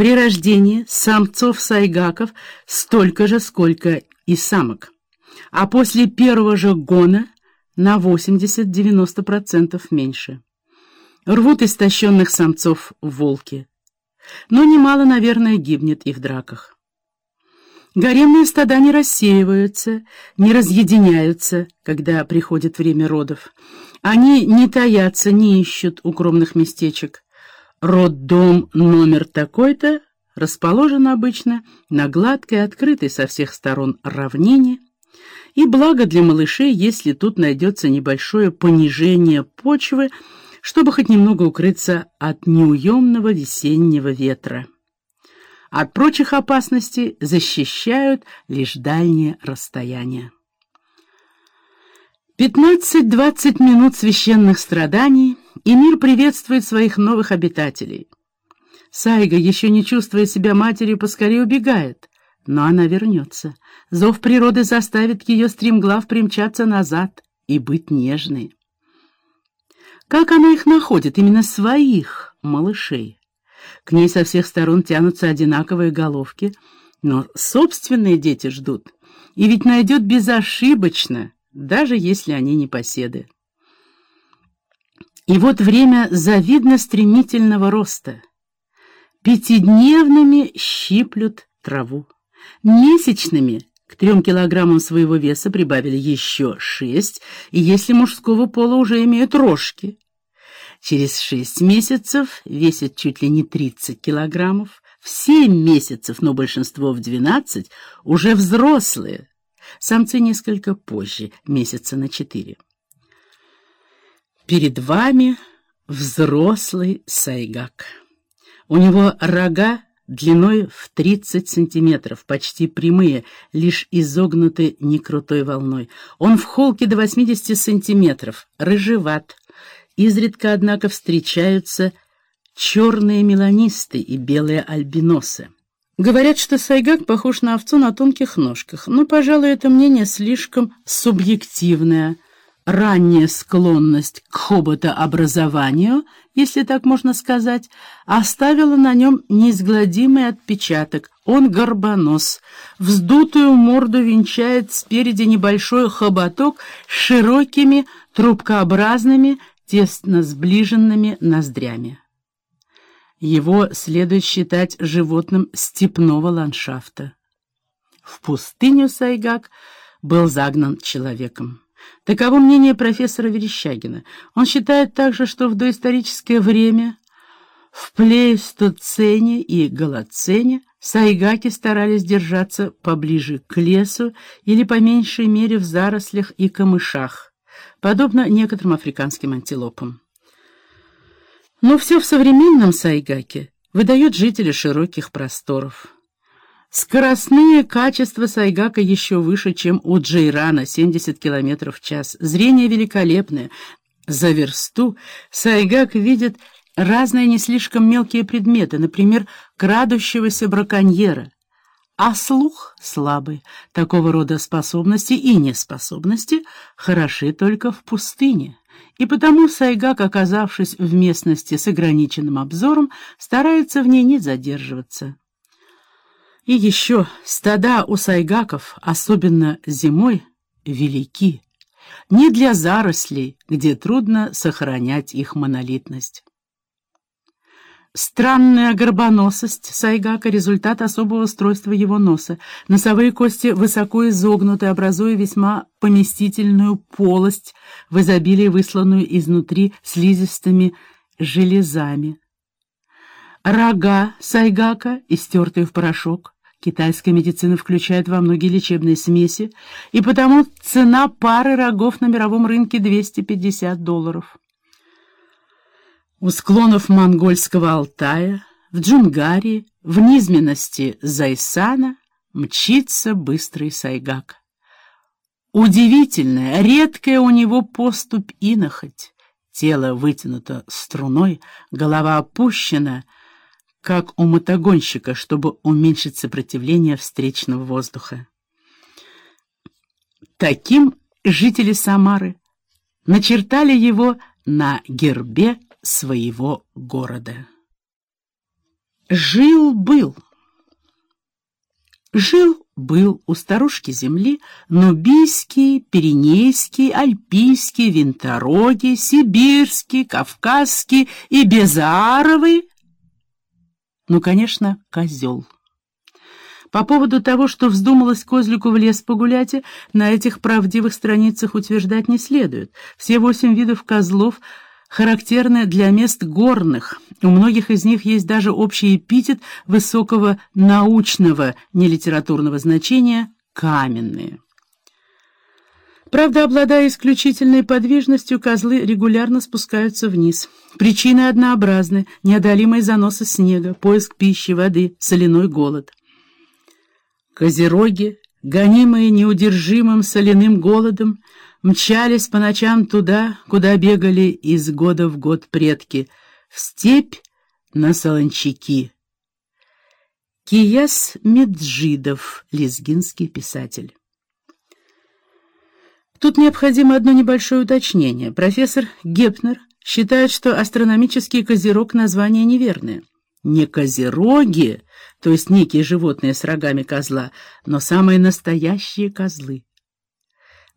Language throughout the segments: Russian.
При рождении самцов-сайгаков столько же, сколько и самок, а после первого же гона на 80-90% меньше. Рвут истощенных самцов волки, но немало, наверное, гибнет и в драках. Гаремные стада не рассеиваются, не разъединяются, когда приходит время родов. Они не таятся, не ищут укромных местечек. Роддом номер такой-то расположен обычно на гладкой, открытой со всех сторон равнине, и благо для малышей, если тут найдется небольшое понижение почвы, чтобы хоть немного укрыться от неуемного весеннего ветра. От прочих опасностей защищают лишь дальние расстояния. 15-20 минут священных страданий, и мир приветствует своих новых обитателей. Сайга, еще не чувствуя себя матерью, поскорее убегает, но она вернется. Зов природы заставит ее стремглав примчаться назад и быть нежной. Как она их находит, именно своих малышей? К ней со всех сторон тянутся одинаковые головки, но собственные дети ждут. И ведь найдет безошибочно, даже если они не поседы. И вот время завидно стремительного роста. Пятидневными щиплют траву. Месячными к трем килограммам своего веса прибавили еще шесть, и если мужского пола уже имеют рожки. Через шесть месяцев весят чуть ли не 30 килограммов, в семь месяцев, но большинство в 12, уже взрослые. Самцы несколько позже, месяца на четыре. Перед вами взрослый сайгак. У него рога длиной в 30 сантиметров, почти прямые, лишь изогнуты некрутой волной. Он в холке до 80 сантиметров, рыжеват, Изредка, однако, встречаются черные меланисты и белые альбиносы. Говорят, что сайгак похож на овцу на тонких ножках, но, пожалуй, это мнение слишком субъективное. Ранняя склонность к хоботообразованию, если так можно сказать, оставила на нем неизгладимый отпечаток. Он горбонос. Вздутую морду венчает спереди небольшой хоботок с широкими трубкообразными тесно сближенными ноздрями. Его следует считать животным степного ландшафта. В пустыню Сайгак был загнан человеком. Таково мнение профессора Верещагина. Он считает также, что в доисторическое время в плейстоцене и голоцене сайгаки старались держаться поближе к лесу или по меньшей мере в зарослях и камышах подобно некоторым африканским антилопам. Но все в современном сайгаке выдает жители широких просторов. Скоростные качества сайгака еще выше, чем у джейрана, 70 км в час. Зрение великолепное. За версту сайгак видит разные не слишком мелкие предметы, например, крадущегося браконьера а слух слабый. Такого рода способности и неспособности хороши только в пустыне. И потому Сайгак, оказавшись в местности с ограниченным обзором, старается в ней не задерживаться. И еще стада у сайгаков, особенно зимой, велики. Не для зарослей, где трудно сохранять их монолитность. Странная горбоносость Сайгака — результат особого устройства его носа. Носовые кости высоко изогнуты, образуя весьма поместительную полость, в изобилии высланную изнутри слизистыми железами. Рога Сайгака, истертые в порошок, китайская медицина включает во многие лечебные смеси, и потому цена пары рогов на мировом рынке 250 долларов. У склонов монгольского Алтая, в Джунгарии, в низменности Зайсана мчится быстрый сайгак. Удивительная, редкая у него поступь инохоть. Тело вытянуто струной, голова опущена, как у мотогонщика, чтобы уменьшить сопротивление встречного воздуха. Таким жители Самары начертали его на гербе своего города. Жил-был. Жил-был у старушки земли нубийский, пиренейский, альпийский, винторогий, сибирский, кавказский и безаровый, ну, конечно, козел. По поводу того, что вздумалось козлику в лес погулять, на этих правдивых страницах утверждать не следует. Все восемь видов козлов — характерны для мест горных. У многих из них есть даже общий эпитет высокого научного, нелитературного значения «каменные». Правда, обладая исключительной подвижностью, козлы регулярно спускаются вниз. Причины однообразны – неодолимые заносы снега, поиск пищи, воды, соляной голод. Козероги, гонимые неудержимым соляным голодом, мчались по ночам туда, куда бегали из года в год предки, в степь на солончаки. Кияс Меджидов, лезгинский писатель. Тут необходимо одно небольшое уточнение. Профессор Гепнер считает, что астрономический козерог название неверное. Не козероги, то есть некие животные с рогами козла, но самые настоящие козлы.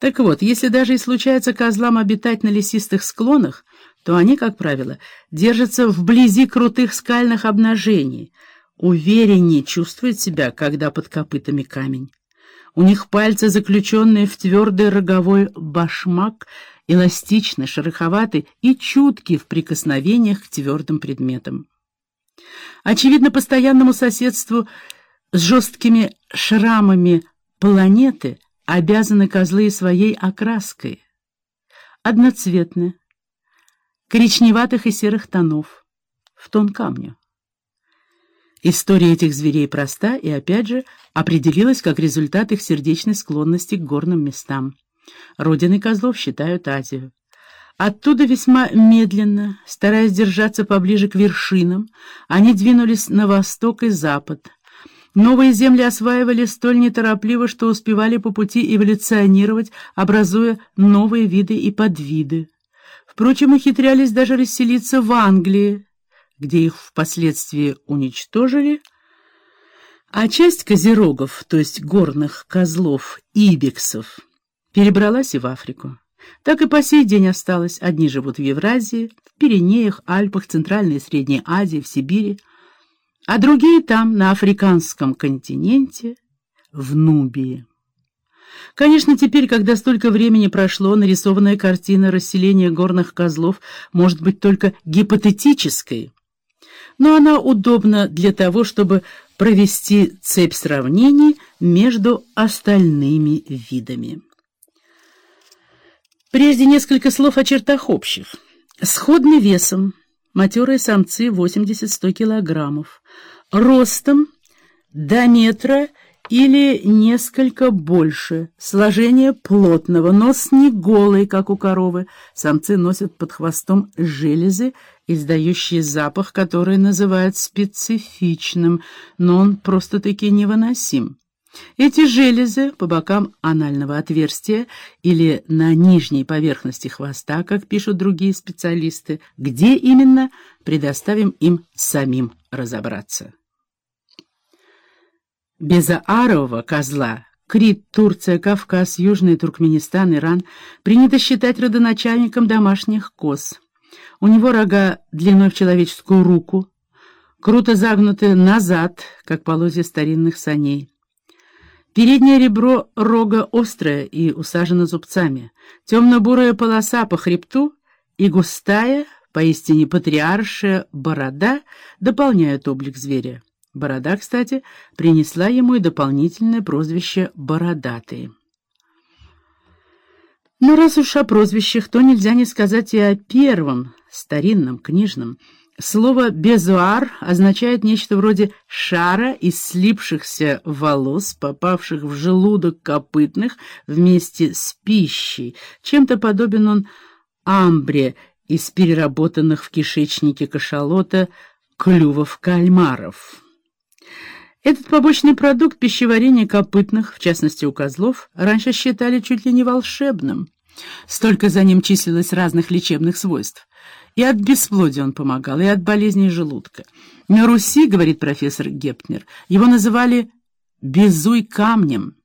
Так вот, если даже и случается козлам обитать на лесистых склонах, то они, как правило, держатся вблизи крутых скальных обнажений, увереннее чувствуют себя, когда под копытами камень. У них пальцы, заключенные в твердый роговой башмак, эластичны, шероховаты и чутки в прикосновениях к твердым предметам. Очевидно, постоянному соседству с жесткими шрамами планеты – обязаны козлы своей окраской. Одноцветны, коричневатых и серых тонов, в тон камню. История этих зверей проста и, опять же, определилась как результат их сердечной склонности к горным местам. Родиной козлов считают Азию. Оттуда весьма медленно, стараясь держаться поближе к вершинам, они двинулись на восток и запад — Новые земли осваивали столь неторопливо, что успевали по пути эволюционировать, образуя новые виды и подвиды. Впрочем, ухитрялись даже расселиться в Англии, где их впоследствии уничтожили, а часть козерогов, то есть горных козлов, ибексов, перебралась и в Африку. Так и по сей день осталось. Одни живут в Евразии, в Пиренеях, Альпах, Центральной и Средней Азии, в Сибири, а другие там, на африканском континенте, в Нубии. Конечно, теперь, когда столько времени прошло, нарисованная картина расселения горных козлов может быть только гипотетической, но она удобна для того, чтобы провести цепь сравнений между остальными видами. Прежде несколько слов о чертах общих. Сходный весом Матерые самцы 80-100 килограммов. Ростом до метра или несколько больше. Сложение плотного, нос не голый, как у коровы. Самцы носят под хвостом железы, издающие запах, который называют специфичным, но он просто-таки невыносим. Эти железы по бокам анального отверстия или на нижней поверхности хвоста, как пишут другие специалисты, где именно, предоставим им самим разобраться. Безаарового козла Крит, Турция, Кавказ, Южный Туркменистан, Иран принято считать родоначальником домашних коз. У него рога длиной в человеческую руку, круто загнуты назад, как полозья старинных саней. Переднее ребро рога острое и усажено зубцами, темно-бурая полоса по хребту и густая, поистине патриаршая борода дополняют облик зверя. Борода, кстати, принесла ему и дополнительное прозвище «бородатый». Но раз уж о прозвищах, то нельзя не сказать и о первом, старинном, книжном, Слово «безуар» означает нечто вроде шара из слипшихся волос, попавших в желудок копытных вместе с пищей. Чем-то подобен он амбре из переработанных в кишечнике кашалота клювов кальмаров. Этот побочный продукт пищеварения копытных, в частности у козлов, раньше считали чуть ли не волшебным. Столько за ним числилось разных лечебных свойств. И от бесплодия он помогал, и от болезней желудка. На Руси, говорит профессор Гепнер, его называли «безуй камнем».